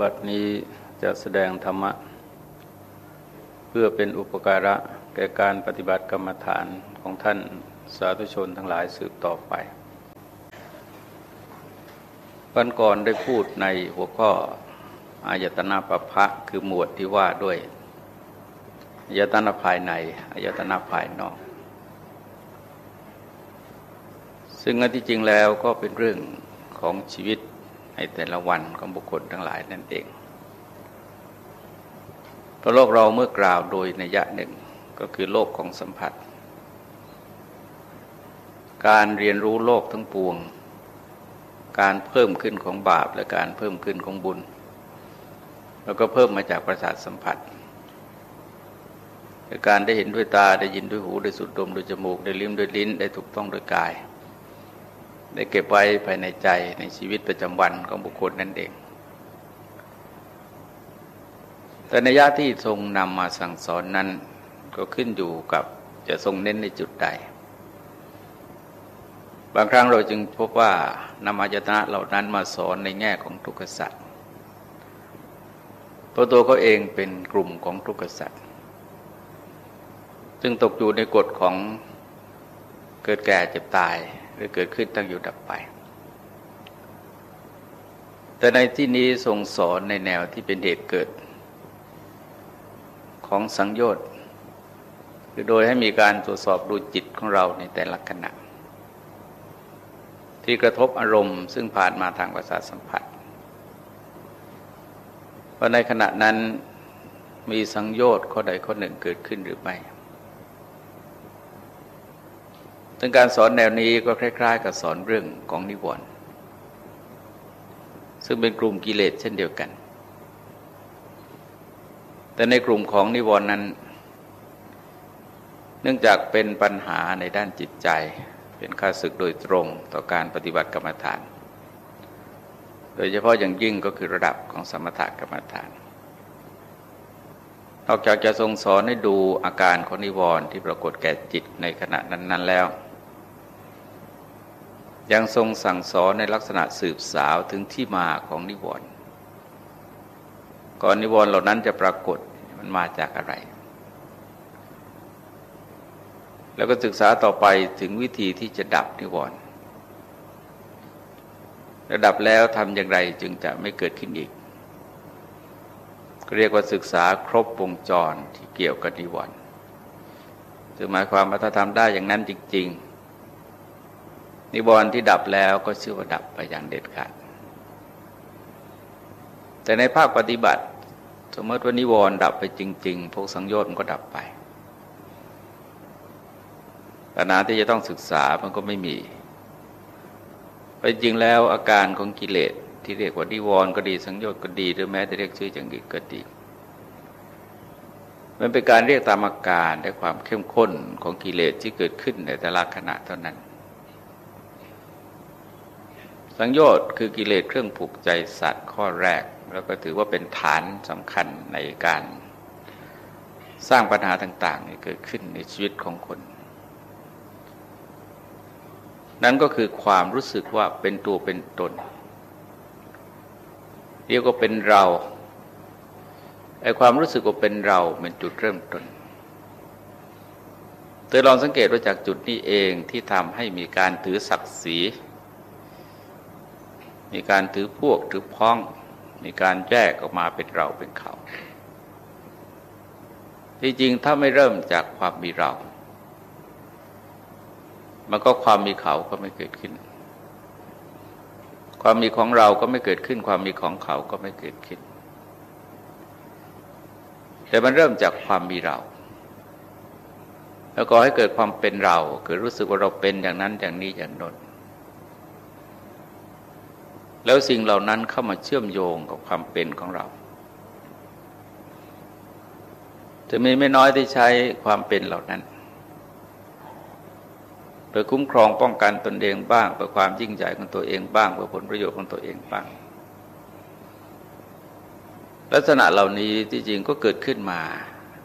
บัดนี้จะแสดงธรรมะ เพื่อเป็นอุปการะแก่การปฏิบัติกรรมฐานของท่านสาธุชนทั้งหลายสืบต่อไปวันก่อนได้พูดในหัวข้ออายตนะปภะคือหมวดที่ว่าด้วยอายตนะภายในอายตนะภายนอก ซึ่งอันที่จริงแล้วก็เป็นเรื่องของชีวิต ในแต่ละวันของบุคคลทั้งหลายนั่นเองเพราะโลกเราเมื่อกล่าวโดยนัยยะหนึ่งก็คือโลกของสัมผัส การเรียนรู้โลกทั้งปวง การเพิ่มขึ้นของบาปและการเพิ่มขึ้นของบุญ แล้วก็เพิ่มมาจากประสาทสัมผัสการได้เห็นด้วยตาได้ยินด้วยหูได้สูดดมด้วยจมูกได้ลิ้มด้วยลิ้นได้ถูกต้องด้วยกาย ได้เก็บไว้ภายในใจในชีวิตประจำวันของบุคคลนั่นเอง แต่ในยะที่ทรงนำมาสั่งสอนนั้น ก็ขึ้นอยู่กับจะทรงเน้นในจุดใด บางครั้งเราจึงพบว่านำอายตนะเหล่านั้นมาสอนในแง่ของทุกขสัตว์เพราะตัวเขาเองเป็นกลุ่มของทุกขสัตว์ซึ่งตกอยู่ในกฎของเกิดแก่เจ็บตาย หรือเกิดขึ้นตั้งอยู่ดับไป แต่ในที่นี้ทรงสอนในแนวที่เป็นเหตุเกิด ของสังโยชน์คือโดยให้มีการตรวจสอบดูจิตของเราในแต่ละขณะ ที่กระทบอารมณ์ซึ่งผ่านมาทางประสาทสัมผัสว่าในขณะนั้นมีสังโยชน์ข้อใดข้อหนึ่งเกิดขึ้นหรือไม่ ซึ่งการสอนแนวนี้ก็คล้าย ๆ กับสอนเรื่องของนิวรณ์ซึ่งเป็นกลุ่มกิเลสเช่นเดียวกัน แต่ในกลุ่มของนิวรณ์นั้น เนื่องจากเป็นปัญหาในด้านจิตใจ เป็นข้าศึกโดยตรงต่อการปฏิบัติกรรมฐาน โดยเฉพาะอย่างยิ่งก็คือระดับของสมถกรรมฐานนอกจากจะทรงสอนให้ดูอาการของนิวรณ์ที่ปรากฏแก่จิตในขณะนั้น ๆ แล้ว ยังทรงสั่งสอนในลักษณะสืบสาวถึงที่มาของนิวรณ์ก่อนนิวรณ์เหล่านั้นจะปรากฏมันมาจากอะไร แล้วก็ศึกษาต่อไปถึงวิธีที่จะดับนิวรณ์ระดับแล้วทำอย่างไรจึงจะไม่เกิดขึ้นอีก เรียกว่าศึกษาครบวงจรที่เกี่ยวกับนิวรณ์จึงหมายความว่าถ้าทำได้อย่างนั้นจริง ๆ นิวรณ์ที่ดับแล้วก็ชื่อว่าดับไปอย่างเด็ดขาด แต่ในภาคปฏิบัติ สมมติว่านิวรณ์ดับไปจริง ๆ พวกสังโยชน์มันก็ดับไปปัญหาที่จะต้องศึกษามันก็ไม่มีไปจริงแล้วอาการของกิเลสที่เรียกว่านิวรณ์ก็ดีสังโยชน์ก็ดี หรือแม้แต่เรียกชื่ออย่างอื่นก็ดีมันเป็นการเรียกตามอาการและความเข้มข้นของกิเลสที่เกิดขึ้นในแต่ละขณะเท่านั้น สังโยชน์คือกิเลสเครื่องผูกใจสัตว์ข้อแรก แล้วก็ถือว่าเป็นฐานสำคัญในการสร้างปัญหาต่างๆที่เกิดขึ้นในชีวิตของคน นั่นก็คือความรู้สึกว่าเป็นตัวเป็นตน เรียกว่าเป็นเราไอ้ความรู้สึกว่าเป็นเราเป็นจุดเริ่มต้นเธอลองสังเกตว่าจากจุดนี้เองที่ทำให้มีการถือศักดิ์ศรี มีการถือพวกถือพ้อง มีการแยกออกมาเป็นเราเป็นเขา ที่จริงถ้าไม่เริ่มจากความมีเรา มันก็ความมีเขาก็ไม่เกิดขึ้น ความมีของเราก็ไม่เกิดขึ้น ความมีของเขาก็ไม่เกิดขึ้น แต่มันเริ่มจากความมีเราแล้วก็ให้เกิดความเป็นเราเกิดรู้สึกว่าเราเป็นอย่างนั้นอย่างนี้อย่างนั้น แล้วสิ่งเหล่านั้นเข้ามาเชื่อมโยงกับความเป็นของเรา จะมีไม่น้อยที่ใช้ความเป็นเหล่านั้นเพื่อคุ้มครองป้องกันตนเองบ้างเพื่อความยิ่งใหญ่ของตัวเองบ้างเพื่อผลประโยชน์ของตัวเองบ้าง ลักษณะเหล่านี้ที่จริงก็เกิดขึ้นมา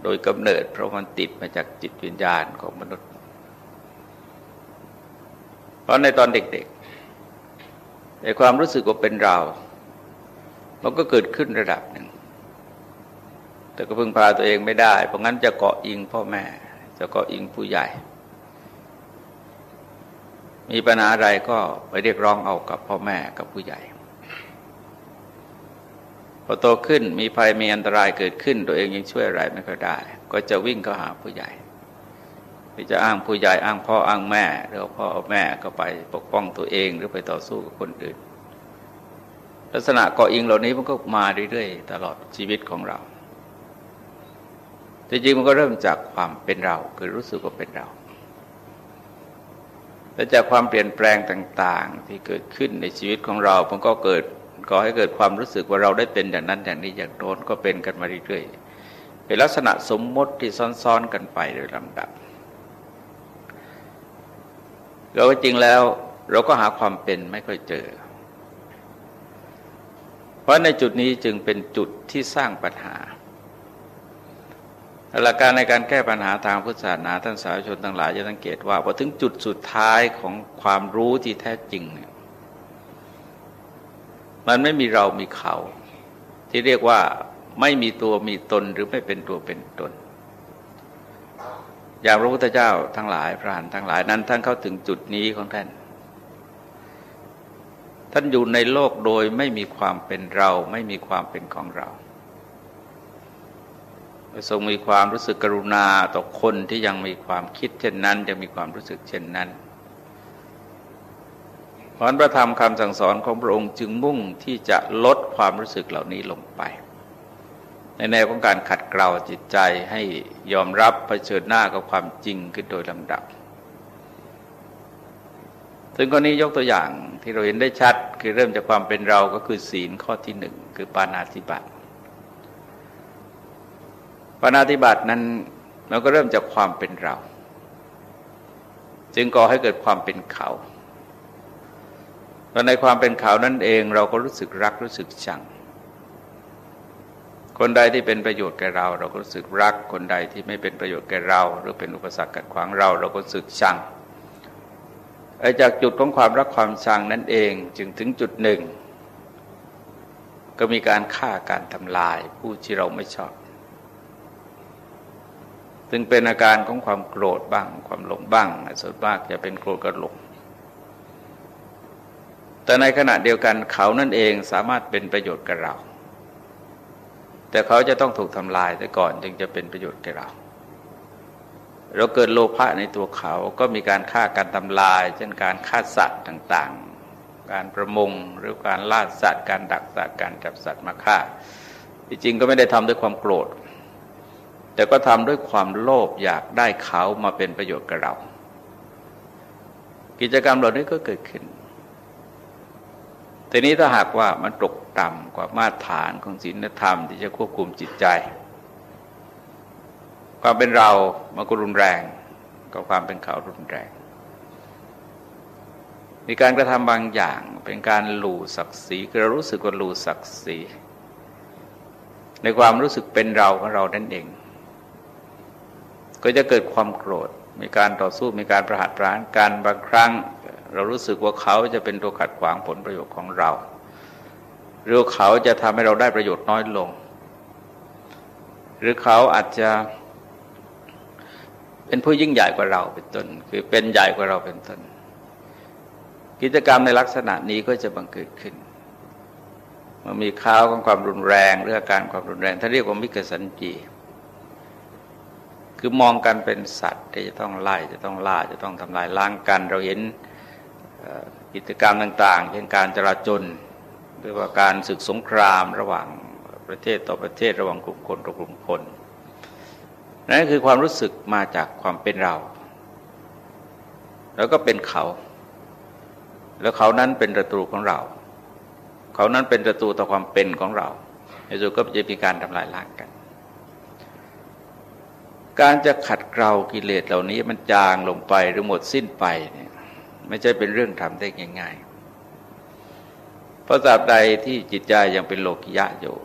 โดยกำเนิดเพราะมันติดมาจากจิตวิญญาณของมนุษย์ เพราะในตอนเด็ก ๆในความรู้สึกว่าเป็นเรา มันก็เกิดขึ้นระดับหนึ่ง แต่ก็พึ่งพาตัวเองไม่ได้ เพราะงั้นจะเกาะอิงพ่อแม่ จะเกาะอิงผู้ใหญ่ มีปัญหาอะไรก็ไปเรียกร้องเอากับพ่อแม่กับผู้ใหญ่ พอโตขึ้นมีภัยมีอันตรายเกิดขึ้น ตัวเองยังช่วยอะไรไม่ค่อยได้ ก็จะวิ่งเข้าหาผู้ใหญ่ รือจะอ้างผู้ใหญ่อ้างพ่ออ้างแม่หรือพ่อแม่ก็ไปปกป้องตัวเองหรือไปต่อสู้กับคนอื่น ลักษณะเกาะอิงเหล่านี้มันก็มาเรื่อยๆ ตลอดชีวิตของเรา แต่จริงมันก็เริ่มจากความเป็นเราคือรู้สึกว่าเป็นเรา และจากความเปลี่ยนแปลงต่างๆ ที่เกิดขึ้นในชีวิตของเรา มันก็เกิดก่อให้เกิดความรู้สึกว่าเราได้เป็นอย่างนั้นอย่างนี้อย่างโน้นก็เป็นกันมาเรื่อยๆเป็นลักษณะสมมติที่ซ้อนๆกันไปโดยลำดับ เราจริงแล้วเราก็หาความเป็นไม่ค่อยเจอ เพราะในจุดนี้จึงเป็นจุดที่สร้างปัญหาหลักการในการแก้ปัญหาทางพุทธศาสนาท่านสาธารชนทั้งหลายจะสังเกตว่าพอถึงจุดสุดท้ายของความรู้ที่แท้จริงเนี่ยมันไม่มีเรามีเขา ที่เรียกว่าไม่มีตัวมีตนหรือไม่เป็นตัวเป็นตน อย่างพระพุทธเจ้าทั้งหลายพระหันทั้งหลายนั้นท่านเข้าถึงจุดนี้ของท่าน ท่านอยู่ในโลกโดยไม่มีความเป็นเราไม่มีความเป็นของเราทรงมีความรู้สึกกรุณาต่อคนที่ยังมีความคิดเช่นนั้น ยังมีความรู้สึกเช่นนั้นเพราะพระธรรมคำสั่งสอนของพระองค์จึงมุ่งที่จะลดความรู้สึกเหล่านี้ลงไป ในแนวของการขัดเกลาจิตใจให้ยอมรับเผชิญหน้ากับความจริงขึ้นโดยลำดับ ถึงกรณียกตัวอย่างที่เราเห็นได้ชัด คือเริ่มจากความเป็นเราก็คือศีลข้อที่หนึ่งคือปานาติบัติปานาติบัตินั้นเราก็เริ่มจากความเป็นเรา จึงก่อให้เกิดความเป็นเขาและในความเป็นเขานั่นเองเราก็รู้สึกรักรู้สึกชัง คนใดที่เป็นประโยชน์แก่เรา เราก็รู้สึกรัก คนใดที่ไม่เป็นประโยชน์แก่เรา หรือเป็นอุปสรรคกัดขวางเรา เราก็รู้สึกชังจากจุดของความรักความชังนั่นเองจึงถึงจุดหนึ่ง ก็มีการฆ่าการทำลายผู้ที่เราไม่ชอบซึ่งเป็นอาการของความโกรธบ้าง ความหลงบ้างส่วนมากจะเป็นโกรธกับหลงแต่ในขณะเดียวกันเขานั่นเองสามารถเป็นประโยชน์กับเรา แต่เขาจะต้องถูกทำลายแต่ก่อนจึงจะเป็นประโยชน์แก่เรา เราเกิดโลภะในตัวเขาก็มีการฆ่าการทำลาย เช่นการฆ่าสัตว์ต่างๆ การประมงหรือการล่าสัตว์ การดักสัตว์การจับสัตว์มาฆ่า ที่จริงก็ไม่ได้ทำด้วยความโกรธ แต่ก็ทำด้วยความโลภอยากได้เขามาเป็นประโยชน์กับเรา กิจกรรมเหล่านี้ก็เกิดขึ้น ทีนี้ถ้าหากว่ามันตกต่ำกว่ามาตรฐานของศีลธรรมที่จะควบคุมจิตใจ ความเป็นเรามันก็รุนแรงกับความเป็นเขารุนแรง มีการกระทำบางอย่างเป็นการหลู่ศักดิ์ศรีคือเรารู้สึกว่าหลู่ศักดิ์ศรีในความรู้สึกเป็นเราของเรานั่นเอง ก็จะเกิดความโกรธ มีการต่อสู้มีการประหัตประหารการบางครั้ง เรารู้สึกว่าเขาจะเป็นตัวขัดขวางผลประโยชน์ของเราหรือเขาจะทำให้เราได้ประโยชน์น้อยลง หรือเขาอาจจะ เป็นผู้ยิ่งใหญ่กว่าเราเป็นต้น คือเป็นใหญ่กว่าเราเป็นต้น กิจกรรมในลักษณะนี้ก็จะบังเกิดขึ้นมันมีข้าวของความรุนแรงเรื่องการความรุนแรงท่านเรียกว่ามิกสันจีคือมองกันเป็นสัตว์ที่จะต้องไล่จะต้องล่าจะต้องทำลายล้างกัน เราเห็น กิจกรรมต่าง ๆ เช่นการจราจนหรือว่าการศึกสงครามระหว่างประเทศต่อประเทศระหว่างกลุ่มคนต่อกลุ่มคนนั่นคือความรู้สึกมาจากความเป็นเรา แล้วก็เป็นเขา แล้วเขานั้นเป็นศัตรูของเรา เขานั้นเป็นศัตรูต่อความเป็นของเราในสุดก็จะมีการทำลายล้างกัน การจะขัดเกลากิเลสเหล่านี้มันจางลงไปหรือหมดสิ้นไปเนี่ย ไม่ใช่เป็นเรื่องทำได้ง่ายๆเพราะตราบใดที่จิตใจยังเป็นโลกิยะอยู่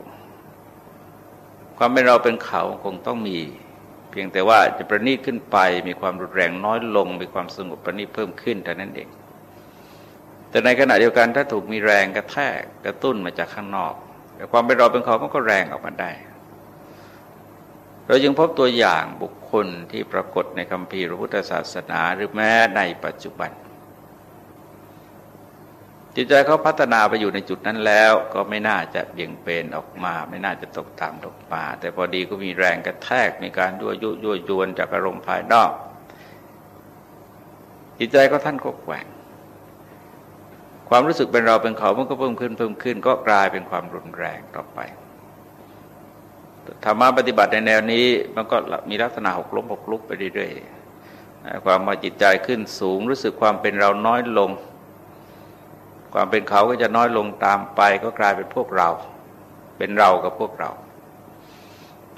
ความเป็นเราเป็นเขาคงต้องมี เพียงแต่ว่าจะประณีตขึ้นไปมีความรุนแรงน้อยลง มีความสงบประณีตเพิ่มขึ้นแต่นั้นเอง แต่ในขณะเดียวกันถ้าถูกมีแรงกระแทกกระตุ้นมาจากข้างนอก แต่ความเป็นเราเป็นเขามันก็แรงออกมาได้ เราจึงพบตัวอย่างบุคคลที่ปรากฏในคำพีพระพุทธศาสนาหรือแม้ในปัจจุบัน จิตใจเขาพัฒนาไปอยู่ในจุดนั้นแล้ว ก็ไม่น่าจะเบี่ยงเบนออกมา ไม่น่าจะตกตามตกป่าแต่พอดีก็มีแรงกระแทกมีการยั่วยุยั่วยวนจากอารมณ์ภายนอก จิตใจก็ท่านก็แกว่งความรู้สึกเป็นเราเป็นเขามันก็เพิ่มขึ้นเพิ่มขึ้น ก็กลายเป็นความรุนแรงต่อไปธรรมะปฏิบัติในแนวนี้มันก็มีลักษณะหกล้มหกลุกไปเรื่อยๆความมาจิตใจขึ้นสูงรู้สึกความเป็นเราน้อยลง ความเป็นเขาก็จะน้อยลงตามไปก็กลายเป็นพวกเรา เป็นเรากับพวกเรา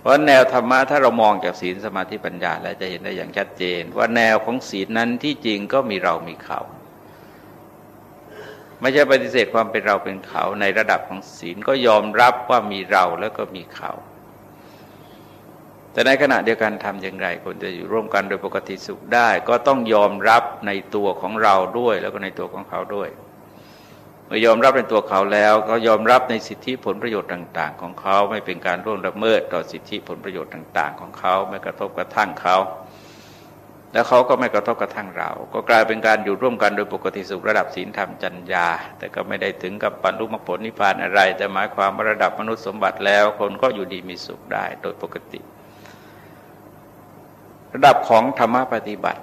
เพราะแนวธรรมะถ้าเรามองจากศีลสมาธิปัญญาแล้วจะเห็นได้อย่างชัดเจน ว่าแนวของศีลนั้นที่จริงก็มีเรามีเขาไม่ใช่ปฏิเสธความเป็นเราเป็นเขาในระดับของศีลก็ยอมรับว่ามีเราแล้วก็มีเขา แต่ในขณะเดียวกันทำอย่างไรคนจะอยู่ร่วมกันโดยปกติสุขได้ ก็ต้องยอมรับในตัวของเราด้วยแล้วก็ในตัวของเขาด้วย มื่อยอมรับในตัวเขาแล้วเขายอมรับในสิทธิผลประโยชน์ต่าง ๆ ของเขาไม่เป็นการร่วงละเมิดต่อสิทธิผลประโยชน์ต่าง ๆ ของเขาไม่กระทบกระทั่งเขา แล้วเขาก็ไม่กระทบกระทั่งเรา ก็กลายเป็นการอยู่ร่วมกันโดยปกติสุขระดับศีลธรรมจัญญา แต่ก็ไม่ได้ถึงกับบรรลุมรรคผลนิพพานอะไร แต่หมายความว่าระดับมนุษย์สมบัติแล้ว คนก็อยู่ดีมีสุขได้โดยปกติ ระดับของธรรมปฏิบัติ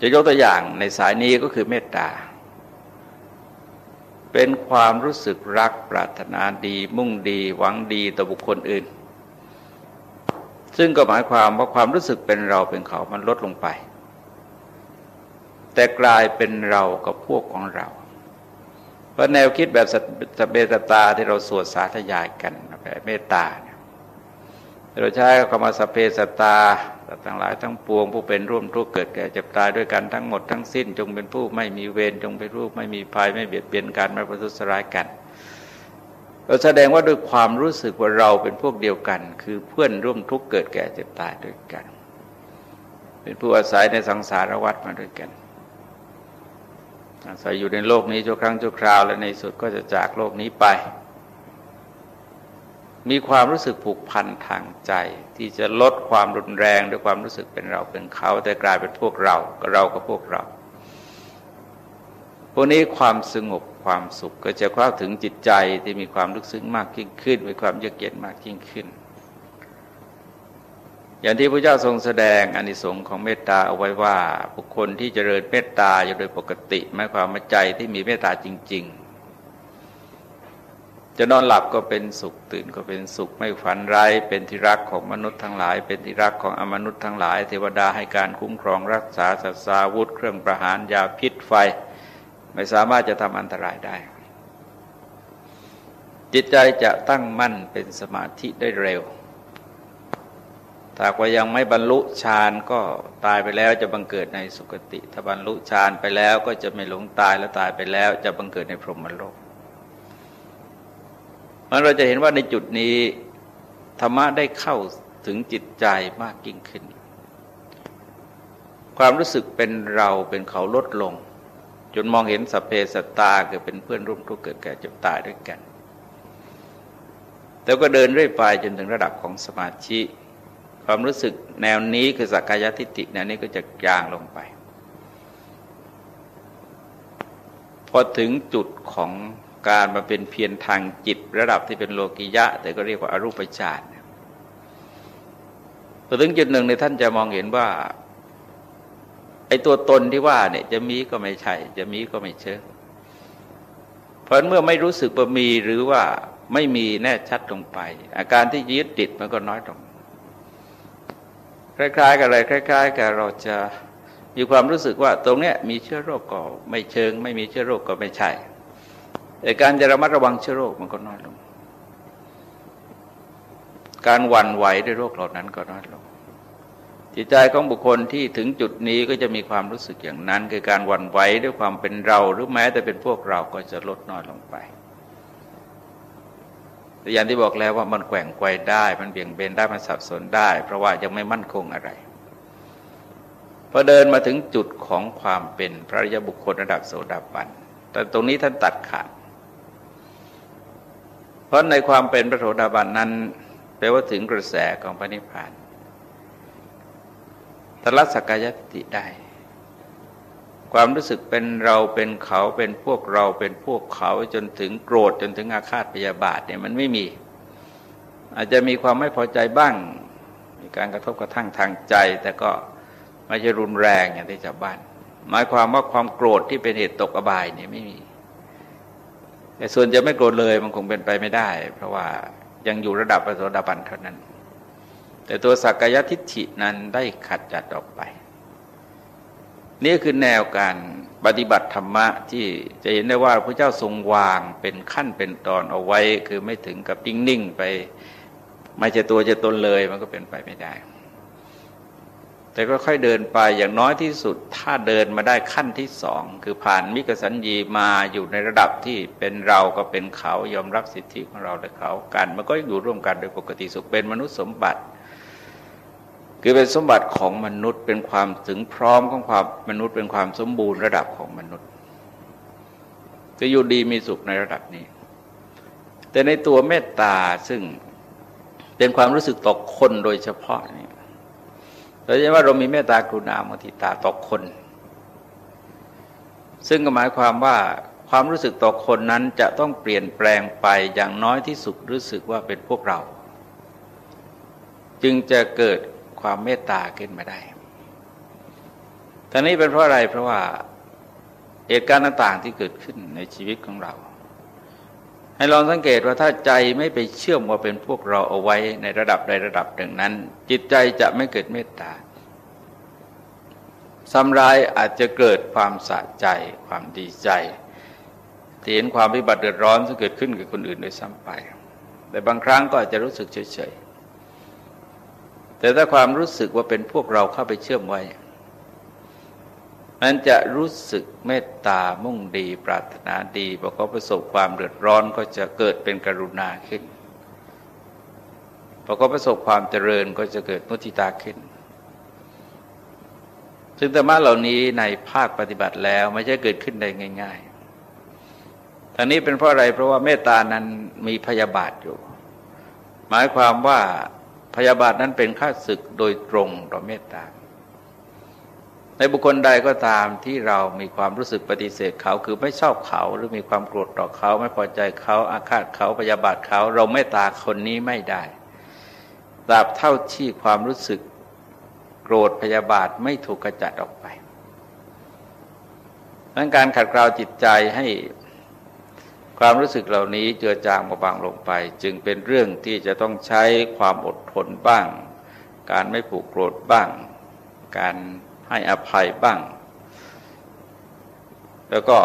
จะยกตัวอย่างในสายนี้ก็คือเมตตา เป็นความรู้สึกรักปรารถนาดี มุ่งดีหวังดีต่อบุคคลอื่น ซึ่งก็หมายความว่าความรู้สึกเป็นเราเป็นเขามันลดลงไป แต่กลายเป็นเรากับพวกของเรา เพราะแนวคิดแบบสเบตตาที่เราสวดสาธยายกันแบบเมตตาเราใช้คำว่าสเพสตา ทั้งหลายทั้งปวง ผู้เป็นร่วมทุกข์เกิดแก่เจ็บตายด้วยกันทั้งหมดทั้งสิ้น จงเป็นผู้ไม่มีเวรจงเป็นรูปไม่มีภัยไม่เบียดเบียนกันไม่ประทุษร้ายกันเราแสดงว่าด้วยความรู้สึกว่าเราเป็นพวกเดียวกัน คือเพื่อนร่วมทุกข์เกิดแก่เจ็บตายด้วยกัน เป็นผู้อาศัยในสังสารวัฏมาด้วยกัน อาศัยอยู่ในโลกนี้ชั่วครั้งชั่วคราว และในสุดก็จะจากโลกนี้ไป มีความรู้สึกผูกพันทางใจ ที่จะลดความรุนแรงด้วยความรู้สึกเป็นเราเป็นเขา แต่กลายเป็นพวกเราก็เรากับพวกเรา พวกนี้ความสงบความสุขก็จะเข้าถึงจิตใจที่มีความลึกซึ้งมากยิ่งขึ้น มีความเยือกเย็นมากยิ่งขึ้น อย่างที่พระเจ้าทรงแสดงอนิสงค์ของเมตตาเอาไว้ว่า บุคคลที่เจริญเมตตาอยู่โดยปกติหมายความว่าใจที่มีเมตตาจริง ๆ จะนอนหลับก็เป็นสุขตื่นก็เป็นสุขไม่ฝันร้ายเป็นที่รักของมนุษย์ทั้งหลาย เป็นที่รักของอมนุษย์ทั้งหลาย เทวดาให้การคุ้มครองรักษาสัตสาวุธ เครื่องประหารยาพิษไฟ ไม่สามารถจะทำอันตรายได้ จิตใจจะตั้งมั่นเป็นสมาธิได้เร็วถ้าว่ายังไม่บรรลุฌานก็ตายไปแล้วจะบังเกิดในสุคติ ถ้าบรรลุฌานไปแล้วก็จะไม่หลงตายแล้วตายไปแล้วจะบังเกิดในพรหมโลก มันเราจะเห็นว่าในจุดนี้ธรรมะได้เข้าถึงจิตใจมากยิ่งขึ้น ความรู้สึกเป็นเราเป็นเขาลดลง จนมองเห็นสัพเพสตาเกิดเป็นเพื่อนร่วมทุกข์เกิดแก่เจ็บตายด้วยกันแต่ก็เดินเรื่อยไปจนถึงระดับของสมาธิความรู้สึกแนวนี้คือสักกายทิฏฐิแนวนี้ก็จะจางลงไป พอถึงจุดของ การมาเป็นเพียรทางจิตระดับที่เป็นโลกิยะ แต่ก็เรียกว่าอารูปฌานพอถึงจุดหนึ่งในท่านจะมองเห็นว่าไอ้ตัวตนที่ว่าเนี่ยจะมีก็ไม่ใช่ จะมีก็ไม่เชื่อเพราะเมื่อไม่รู้สึกว่ามีหรือว่าไม่มีแน่ชัดลงไป อาการที่ยึดติดมันก็น้อยลงคล้ายๆ กับอะไรคล้าย ๆ กับเราจะมีความรู้สึกว่าตรงเนี้ยมีเชื้อโรคก็ไม่เชิง ไม่มีเชื้อโรคก็ไม่ใช่ แต่การจะระมัดระวังเชื้อโรคมันก็น้อยลง การหวั่นไหวด้วยโรคเหล่านั้นก็น้อยลง จิตใจของบุคคลที่ถึงจุดนี้ก็จะมีความรู้สึกอย่างนั้น คือการหวั่นไหวด้วยความเป็นเราหรือแม้แต่เป็นพวกเราก็จะลดน้อยลงไปแต่อย่างที่บอกแล้วว่ามันแกว่งไกวได้ มันเบี่ยงเบนได้มันสับสนได้ เพราะว่ายังไม่มั่นคงอะไรพอเดินมาถึงจุดของความเป็นพระยบุคคลระดับโสดาบันแต่ตรงนี้ท่านตัดขาด เพราะในความเป็นพระโสดาบันนั้นแปลว่าถึงกระแสของพระนิพพานทลัสกายติได้ ความรู้สึกเป็นเราเป็นเขาเป็นพวกเราเป็นพวกเขาจนถึงโกรธจนถึงอาฆาตพยาบาทเนี่ยมันไม่มี อาจจะมีความไม่พอใจบ้าง มีการกระทบกระทั่งทางใจ แต่ก็ไม่ใช่รุนแรงอย่างที่ชาวบ้าน หมายความว่าความโกรธที่เป็นเหตุตกอบายเนี่ยไม่มี แต่ส่วนจะไม่โกรธเลยมันคงเป็นไปไม่ได้ เพราะว่ายังอยู่ระดับพระโสดาบันเท่านั้น แต่ตัวสักกายทิฏฐินั้นได้ขัดจัดออกไป นี่คือแนวการปฏิบัติธรรมะที่จะเห็นได้ว่าพระเจ้าทรงวางเป็นขั้นเป็นตอนเอาไว้ คือไม่ถึงกับนิ่งๆไป ไม่จะตัวจะตนเลยมันก็เป็นไปไม่ได้ แต่ก็ค่อยเดินไปอย่างน้อยที่สุด ถ้าเดินมาได้ขั้นที่สอง คือผ่านมิกสัญญีมาอยู่ในระดับที่เป็นเราก็เป็นเขายอมรับสิทธิของเราและเขากัน มันก็อยู่ร่วมกันโดยปกติสุขเป็นมนุษย์สมบัติ คือเป็นสมบัติของมนุษย์เป็นความถึงพร้อมของความมนุษย์เป็นความสมบูรณ์ระดับของมนุษย์จะอยู่ดีมีสุขในระดับนี้ แต่ในตัวเมตตาซึ่งเป็นความรู้สึกต่อคนโดยเฉพาะนี่ โดยเฉพาเรามีเมตตากรุณามุทิตาต่อคน ซึ่งก็หมายความว่าความรู้สึกต่อคนนั้นจะต้องเปลี่ยนแปลงไปอย่างน้อยที่สุดรู้สึกว่าเป็นพวกเรา จึงจะเกิดความเมตตาขึ้นมาได้ทั้งนี้เป็นเพราะอะไรเพราะว่าเหตุการณ์ต่างๆที่เกิดขึ้นในชีวิตของเรา ให้ลองสังเกตว่าถ้าใจไม่ไปเชื่อมว่าเป็นพวกเราเอาไว้ในระดับใดระดับหนึ่งนั้น จิตใจจะไม่เกิดเมตตาซ้ำร้ายอาจจะเกิดความสะใจความดีใจที่เห็นความวิบัติเดือดร้อนที่เกิดขึ้นกับคนอื่นโดยซ้ำไป แต่บางครั้งก็อาจจะรู้สึกเฉยๆแต่ถ้าความรู้สึกว่าเป็นพวกเราเข้าไปเชื่อมไว้ นั้นจะรู้สึกเมตตามุ่งดี ปรารถนาดีพอเขาประสบความเดือดร้อนก็จะเกิดเป็นกรุณาขึ้นพอเขาประสบความเจริญก็จะเกิดมุทิตาขึ้น ซึ่งธรรมะเหล่านี้ในภาคปฏิบัติแล้วไม่ใช่เกิดขึ้นได้ง่ายๆทางนี้เป็นเพราะอะไรเพราะว่าเมตตานั้นมีพยาบาทอยู่ หมายความว่าพยาบาทนั้นเป็นข้าศึกโดยตรงต่อเมตตา ในบุคคลใดก็ตามที่เรามีความรู้สึกปฏิเสธเขาคือไม่ชอบเขาหรือมีความโกรธต่อเขาไม่พอใจเขาอาฆาตเขาพยาบาทเขา เราไม่ตาคนนี้ไม่ได้ตราบเท่าที่ความรู้สึกโกรธพยาบาทไม่ถูกกระจัดออกไปดังการขัดเกลาจิตใจให้ความรู้สึกเหล่านี้เจือจางเบาบางลงไป จึงเป็นเรื่องที่จะต้องใช้ความอดทนบ้าง การไม่ผูกโกรธบ้าง การ ให้อภัยบ้าง แล้วก็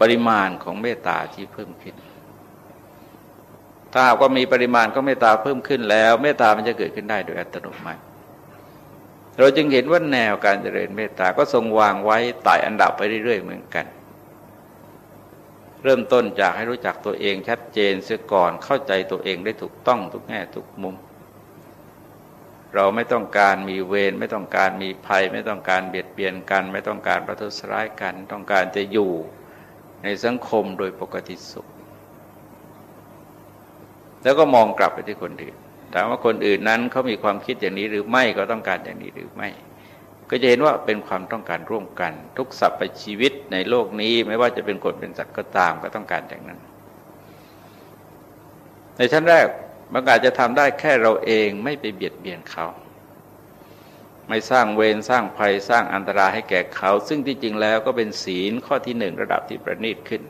ปริมาณของเมตตาที่เพิ่มขึ้น ถ้าหากว่ามีปริมาณของเมตตาเพิ่มขึ้นแล้ว เมตตามันจะเกิดขึ้นได้โดยอัตโนมัติ เราจึงเห็นว่าแนวการเจริญเมตตาก็ทรงวางไว้ไต่อันดับไปเรื่อยๆเหมือนกัน เริ่มต้นจากให้รู้จักตัวเองชัดเจนเสียก่อนเข้าใจตัวเองได้ถูกต้องทุกแง่ทุกมุม เราไม่ต้องการมีเวรไม่ต้องการมีภัย ไม่ต้องการเบียดเบียนกัน ไม่ต้องการประทุษร้ายกัน ต้องการจะอยู่ในสังคมโดยปกติสุข แล้วก็มองกลับไปที่คนอื่นถามว่าคนอื่นนั้นเขามีความคิดอย่างนี้หรือไม่ก็ต้องการอย่างนี้หรือไม่ ก็จะเห็นว่าเป็นความต้องการร่วมกัน ทุกสรรพชีวิตในโลกนี้ ไม่ว่าจะเป็นคนเป็นสัตว์ก็ตามก็ต้องการอย่างนั้น ในชั้นแรก มันอาจจะทำได้แค่เราเองไม่ไปเบียดเบียนเขา ไม่สร้างเวรสร้างภัยสร้างอันตรายให้แก่เขา ซึ่งที่จริงแล้วก็เป็นศีลข้อที่หนึ่งระดับที่ประณีตขึ้น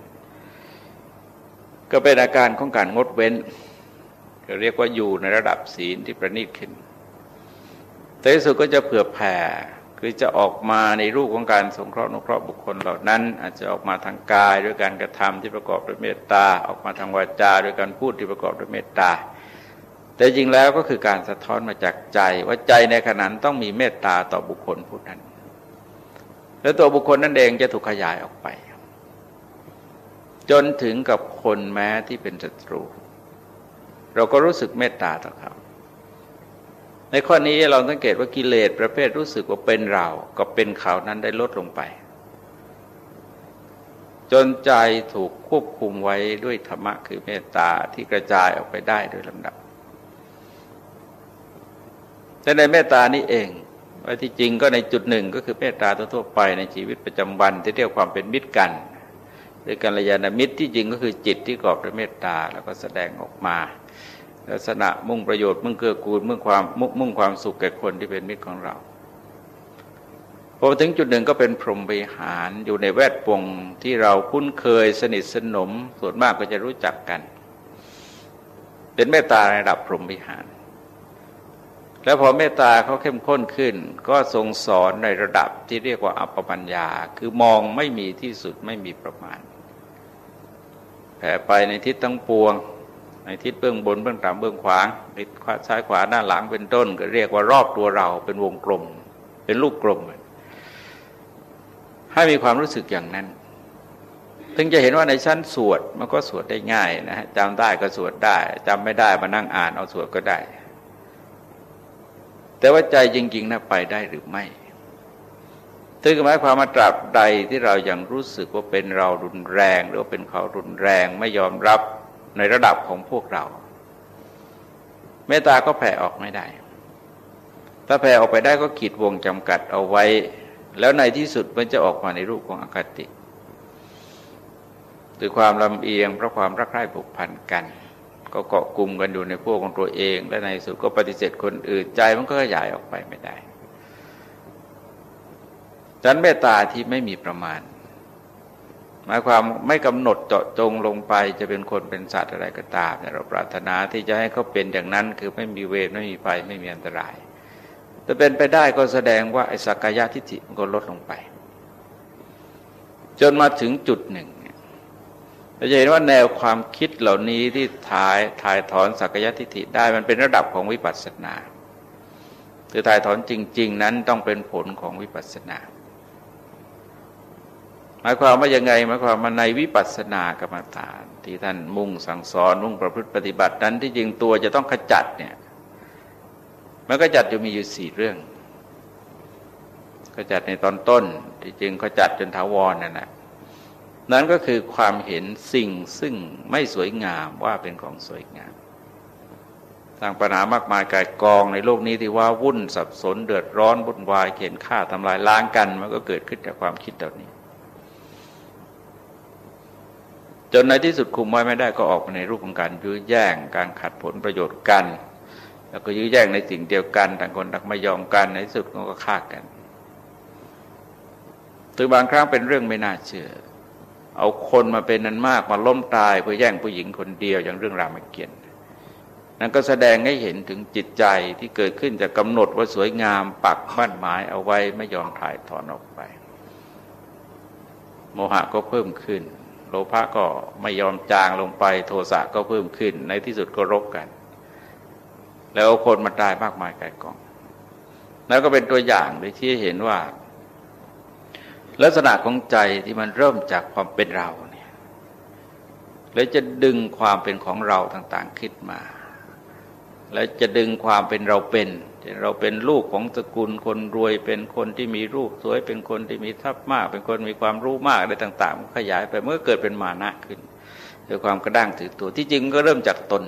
ก็เป็นอาการของการงดเว้นเรียกว่าอยู่ในระดับศีลที่ประณีตขึ้น แต่ที่สุดก็จะเผื่อแผ่คือจะออกมาในรูปของการสงเคราะห์นุเคราะห์บุคคลเหล่านั้น อาจจะออกมาทางกายด้วยการกระทำที่ประกอบด้วยเมตตา ออกมาทางวาจาด้วยการพูดที่ประกอบด้วยเมตตา แต่จริงแล้วก็คือการสะท้อนมาจากใจ ว่าใจในขณะนั้นต้องมีเมตตาต่อบุคคลผู้นั้น แล้วตัวบุคคลนั้นเองจะถูกขยายออกไป จนถึงกับคนแม้ที่เป็นศัตรู เราก็รู้สึกเมตตาต่อเขาในข้อนี้เราสังเกตว่ากิเลสประเภทรู้สึกว่าเป็นเราก็เป็นเขานั้นได้ลดลงไป จนใจถูกควบคุมไว้ด้วยธรรมะคือเมตตาที่กระจายออกไปได้โดยลำดับ แต่ในเมตตานี้เองว่าที่จริงก็ในจุดหนึ่งก็คือเมตตาทั่วไปในชีวิตประจำวันที่เรียกความเป็นมิตรกันหรือกัลยาณมิตรที่จริงก็คือจิตที่กรอบด้วยเมตตาแล้วก็แสดงออกมาลักษณะมุ่งประโยชน์มุ่งเกื้อกูลมุ่งความมุ่งความสุขแก่คนที่เป็นมิตรของเราพอถึงจุดหนึ่งก็เป็นพรหมวิหารอยู่ในแวดวงที่เราคุ้นเคยสนิทสนมส่วนมากก็จะรู้จักกัน เป็นเมตตาในระดับพรหมวิหาร แล้วพอเมตตาเขาเข้มข้นขึ้น ก็ทรงสอนในระดับที่เรียกว่าอัปปัญญา คือมองไม่มีที่สุดไม่มีประมาณ แผ่ไปในทิศทั้งปวง ในทิศเบื้องบนเบื้องต่ำเบื้องขวางทิศซ้ายขวาด้าหลังเป็นต้น ก็เรียกว่ารอบตัวเราเป็นวงกลม เป็นลูกกลม ให้มีความรู้สึกอย่างนั้นถึงจะเห็นว่าในชั้นสวดมันก็สวดได้ง่ายนะฮะจำได้ก็สวดได้จำไม่ได้มานั่งอ่านเอาสวดก็ได้ แต่ว่าใจจริงๆนะไปได้หรือไม่ถึงหมายความมาตราบใดที่เรายัางรู้สึกว่าเป็นเรารุนแรง หรือว่าเป็นเขารุนแรงไม่ยอมรับในระดับของพวกเรา เมตตาก็แผ่ออกไม่ได้ ถ้าแผ่ออกไปได้ก็ขีดวงจำกัดเอาไว้ แล้วในที่สุดมันจะออกมาในรูปของอคติคือความลำเอียงเพราะความรักใคร่ผูกพันกัน ก็เกาะกลุ่มกันอยู่ในพวกของตัวเอง และในสุดก็ปฏิเสธคนอื่นใจมันก็ขยายออกไปไม่ได้ฉันเมตตาที่ไม่มีประมาณ หมายความไม่กำหนดเจาะจงลงไปจะเป็นคนเป็นสัตว์อะไรก็ตามเราปรารถนาที่จะให้เขาเป็นอย่างนั้นคือไม่มีเวรไม่มีไฟไม่มีอันตรายแต่เป็นไปได้ก็แสดงว่าไอ้สักกายทิฏฐิมันก็ลดลงไป จนมาถึงจุดหนึ่ง เราจะเห็นว่าแนวความคิดเหล่านี้ที่ถ่ายถ่ายถอนสักกายทิฏฐิได้มันเป็นระดับของวิปัสสนาคือถ่ายถอนจริง ๆ นั้นต้องเป็นผลของวิปัสสนา หมายความว่ายังไงหมายความว่าในวิปัสสนากรรมฐาน ที่ท่านมุ่งสั่งสอนมุ่งประพฤติปฏิบัตินั้นที่จริงตัวจะต้องขจัดเนี่ยมันก็จัดอยู่มีอยู่สี่เรื่อง ก็จัดในตอนต้น ที่จริงก็จัดจนถาวรนั่นแหละ นั้นก็คือความเห็นสิ่งซึ่งไม่สวยงามว่าเป็นของสวยงามสร้างปัญหามากมายกายกองในโลกนี้ที่ว่าวุ่นสับสนเดือดร้อนวุ่นวายเข็นฆ่าทำลายล้างกัน มันก็เกิดขึ้นจากความคิดเหล่านี้ จนในที่สุดคุมไว้ไม่ได้ก็ออกมาในรูปของการยื้อแย่งการขัดผลประโยชน์กัน แล้วก็ยื้อแย่งในสิ่งเดียวกันต่างคนต่างไม่ยอมกันในที่สุดก็ฆ่ากันถึงบางครั้งเป็นเรื่องไม่น่าเชื่อ เอาคนมาเป็นนั้นมากมาล้มตายเพื่อแย่งผู้หญิงคนเดียวอย่างเรื่องรามเกียรตินั่นก็แสดงให้เห็นถึงจิตใจที่เกิดขึ้นจากกำหนดว่าสวยงามปักมั่นหมายเอาไว้ไม่ยอมถ่ายถอนออกไป โมหะก็เพิ่มขึ้น โลภะก็ไม่ยอมจางลงไป โทสะก็เพิ่มขึ้น ในที่สุดก็รบกัน แล้วคนมาตายมากมายกายกอง แล้วก็เป็นตัวอย่างที่เห็นว่า ลักษณะของใจที่มันเริ่มจากความเป็นเราเนี่ยแล้วจะดึงความเป็นของเราต่างๆขึ้นมา แล้วจะดึงความเป็นเราเป็นเราเป็นลูกของตระกูลคนรวยเป็นคนที่มีรูปสวยเป็นคนที่มีทรัพย์มาก เป็นคนมีความรู้มากอะไรต่างๆ ขยายไปเมื่อเกิดเป็นมานะขึ้นโดยความกระด้างถือตัวที่จริงก็เริ่มจากตน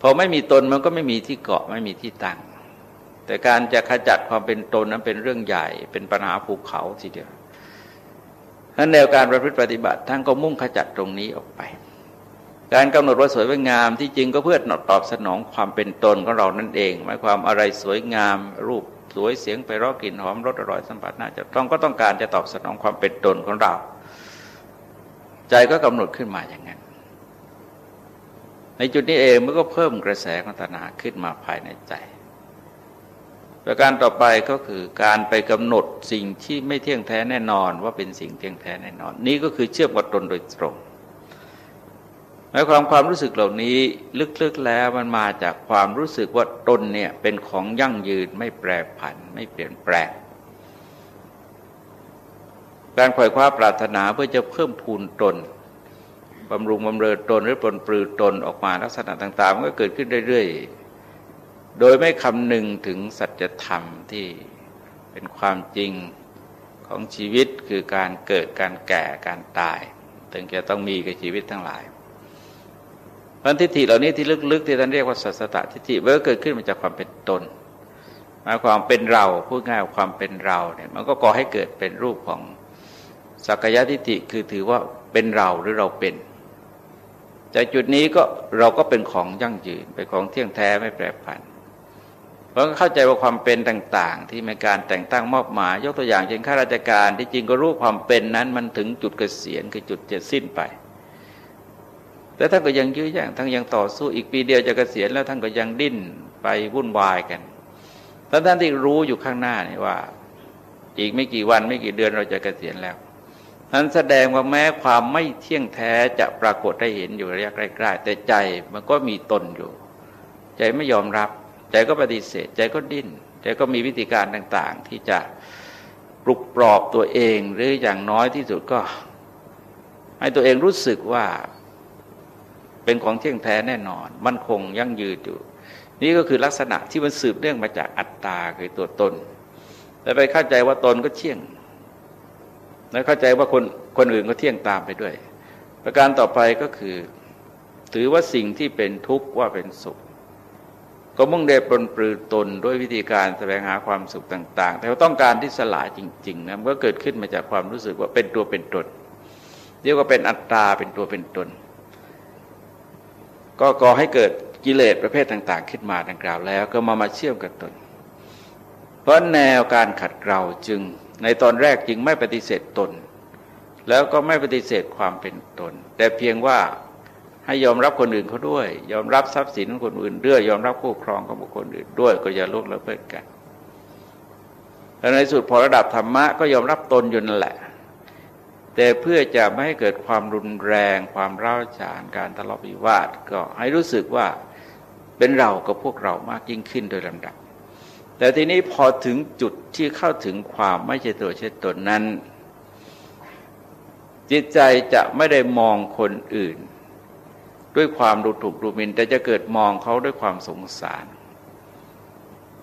พอไม่มีตนมันก็ไม่มีที่เกาะไม่มีที่ตั้ง แต่การจะขจัดความเป็นตนนั้นเป็นเรื่องใหญ่ เป็นปัญหาภูเขาทีเดียวทั้นแนวการประพฤติปฏิบัติท่านก็มุ่งขจัดตรงนี้ออกไป การกำหนดว่าสวยว่างามที่จริงก็เพื่อตอบสนองความเป็นตนของเรานั่นเอง หมายความอะไรสวยงามรูปสวยเสียงไปรอกลิ่นหอมรสอร่อยสัมผัสน่าจะต้องก็ต้องการจะตอบสนองความเป็นตนของเรา ใจก็กำหนดขึ้นมาอย่างนั้น ในจุดนี้เองมันก็เพิ่มกระแสของตัณหาขึ้นมาภายในใจ ประการต่อไปก็คือการไปกำหนดสิ่งที่ไม่เที่ยงแท้แน่นอน ว่าเป็นสิ่งเที่ยงแท้แน่นอน นี่ก็คือเชื่อมกับตนโดยตรงหมายความความรู้สึกเหล่านี้ลึกๆแล้วมันมาจากความรู้สึกว่าตนเนี่ยเป็นของยั่งยืนไม่แปรผัน ไม่เปลี่ยนแปลง การขวายคว้าปรารถนาเพื่อจะเพิ่มพูนตนบำรุงบำเรอตนหรือปลนปลือตนออกมาลักษณะต่างๆ มันก็เกิดขึ้นเรื่อยๆ โดยไม่คำนึงถึงสัจธรรมที่เป็นความจริงของชีวิตคือการเกิดการแก่การตายถึงจะต้องมีกับชีวิตทั้งหลายพันทิฏฐิเหล่านี้ที่ลึกๆที่ท่านเรียกว่าสัสตทิฏฐิเมื่อเกิดขึ้นมาจากความเป็นตนมาความเป็นเราพูดง่ายความเป็นเราเนี่ยมันก็ก่อให้เกิดเป็นรูปของสักยะทิฏฐิคือถือว่าเป็นเราหรือเราเป็นจากจุดนี้ก็เราก็เป็นของยั่งยืนเป็นของเที่ยงแท้ไม่แปรผัน เพราะเข้าใจว่าความเป็นต่าง ๆ ที่มีการแต่งตั้งมอบหมายยกตัวอย่างเช่นข้าราชการที่จริงก็รู้ความเป็นนั้นมันถึงจุดเกษียณคือจุดจะสิ้นไป แต่ท่านก็ยังยื้อแย่งทั้งยังต่อสู้อีกปีเดียวจะเกษียณแล้วท่านก็ยังดิ้นไปวุ่นวายกันท่านท่านที่รู้อยู่ข้างหน้านี่ว่า อีกไม่กี่วันไม่กี่เดือนเราจะเกษียณแล้วนั้นแสดงว่าแม้ความไม่เที่ยงแท้จะปรากฏได้เห็นอยู่ระยะใกล้ ๆ แต่ใจมันก็มีตนอยู่ ใจไม่ยอมรับ ใจก็ปฏิเสธ ใจก็ดิ้นใจก็มีวิธีการต่างๆ ที่จะปลุกปลอบตัวเองหรืออย่างน้อยที่สุดก็ ให้ตัวเองรู้สึกว่า เป็นของเที่ยงแท้แน่นอน มั่นคงยั่งยืนอยู่นี่ก็คือลักษณะที่มันสืบเนื่องมาจากอัตตาคือตัวตนแต่ไปเข้าใจว่าตนก็เที่ยง และเข้าใจว่าคนคนอื่นก็เที่ยงตามไปด้วย ประการต่อไปก็คือ ถือว่าสิ่งที่เป็นทุกข์ว่าเป็นสุข ก็มุ่งเดปนปลือตนด้วยวิธีการแสวงหาความสุขต่าง ๆ แต่ว่าต้องการที่สลายจริงๆนะมันก็เกิดขึ้นมาจากความรู้สึกว่าเป็นตัวเป็นตนเรียกว่าเป็นอัตตาเป็นตัวเป็นตน ก็ก่อให้เกิดกิเลสประเภทต่าง ๆ ขึ้นมาดังกล่าวแล้ว ก็มามาเชื่อมกับตน เพราะแนวการขัดเกลาจึง ในตอนแรกจึงไม่ปฏิเสธตน แล้วก็ไม่ปฏิเสธความเป็นตน แต่เพียงว่า ให้ยอมรับคนอื่นเขาด้วย ยอมรับทรัพย์สินของคนอื่นด้วยยอมรับคู่ครองของบุคคลอื่นด้วยก็อย่าลุกละเพิดกันแลในสุดพอระดับธรรมะก็ยอมรับตนอยู่นั่นแหละ แต่เพื่อจะไม่ให้เกิดความรุนแรง ความร้าวฉานการทะเลาะวิวาท ก็ให้รู้สึกว่าเป็นเรากับพวกเรามากยิ่งขึ้นโดยลำดับ แต่ทีนี้พอถึงจุดที่เข้าถึงความไม่ใช่ตัวใช่ตนนั้น จิตใจจะไม่ได้มองคนอื่น ด้วยความดูถูกดูหมิ่นแต่จะเกิดมองเขาด้วยความสงสาร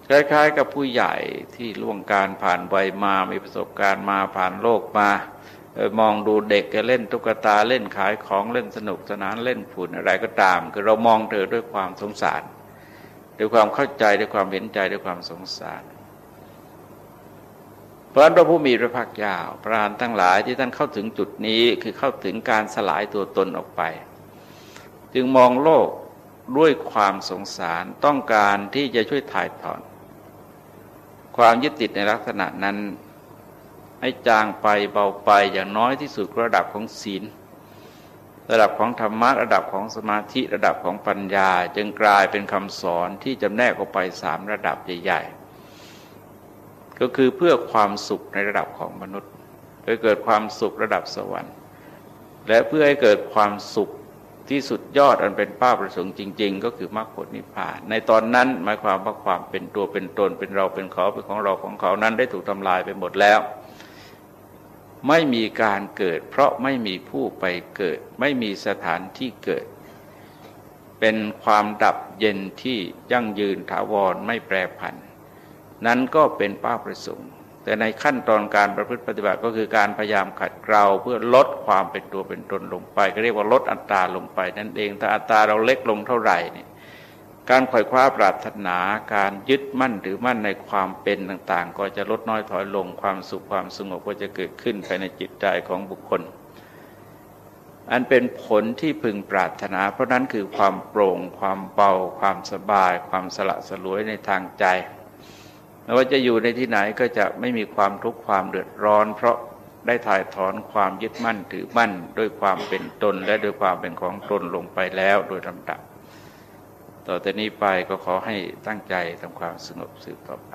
คล้ายๆ กับผู้ใหญ่ที่ล่วงการผ่านวัยมา มีประสบการณ์มาผ่านโลกมามองดูเด็กก็เล่นตุ๊กตาเล่นขายของเล่นสนุกสนานเล่นฝุ่นอะไรก็ตาม คือเรามองเธอด้วยความสงสารด้วยความเข้าใจด้วยความเห็นใจด้วยความสงสาร เพราะพระผู้มีพระภาคยาวพระอานทั้งหลายที่ท่านเข้าถึงจุดนี้คือเข้าถึงการสลายตัวตนออกไป จึงมองโลกด้วยความสงสารต้องการที่จะช่วยถ่ายถอน ความยึดติดในลักษณะนั้นให้จางไปเบาไปอย่างน้อยที่สุดระดับของศีล ระดับของธรรมะระดับของสมาธิระดับของปัญญา จึงกลายเป็นคำสอนที่จำแนกออกไปสามระดับใหญ่ๆ ก็คือเพื่อความสุขในระดับของมนุษย์เพื่อเกิดความสุขระดับสวรรค์ และเพื่อให้เกิดความสุข ที่สุดยอดอันเป็นป้าประสงค์จริง ๆ ก็คือมรรคผลนิพพาน ในตอนนั้นหมายความว่าความเป็นตัวเป็นตนเป็นเราเป็นเขาเป็นของเราของเขานั้นได้ถูกทำลายไปหมดแล้ว ไม่มีการเกิด เพราะไม่มีผู้ไปเกิด ไม่มีสถานที่เกิด เป็นความดับเย็นที่ยั่งยืนถาวรไม่แปรผัน นั้นก็เป็นป้าประสงค์ แต่ในขั้นตอนการประพฤติปฏิบัติก็คือการพยายามขัดเกลาเพื่อลดความเป็นตัวเป็นตนลงไป ก็เรียกว่าลดอัตราลงไป นั่นเองถ้าอัตราเราเล็กลงเท่าไหร่เนี่ยการขวอยคว้าปรารถนาการยึดมั่นหรือมั่นในความเป็นต่างๆ ก็จะลดน้อยถอยลงความสุขความสงบก็จะเกิดขึ้นภายในจิตใจของบุคคล อันเป็นผลที่พึงปรารถนา เพราะนั้นคือความโปร่ง ความเบา ความสบาย ความสละสลวยในทางใจ ไม่ว่าจะอยู่ในที่ไหนก็จะไม่มีความทุกข์ความเดือดร้อน เพราะได้ถ่ายถอนความยึดมั่นถือมั่นด้วยความเป็นตนและด้วยความเป็นของตนลงไปแล้วโดยลำดับ ต่อแต่นี้ไปก็ขอให้ตั้งใจทำความสงบสืบต่อไป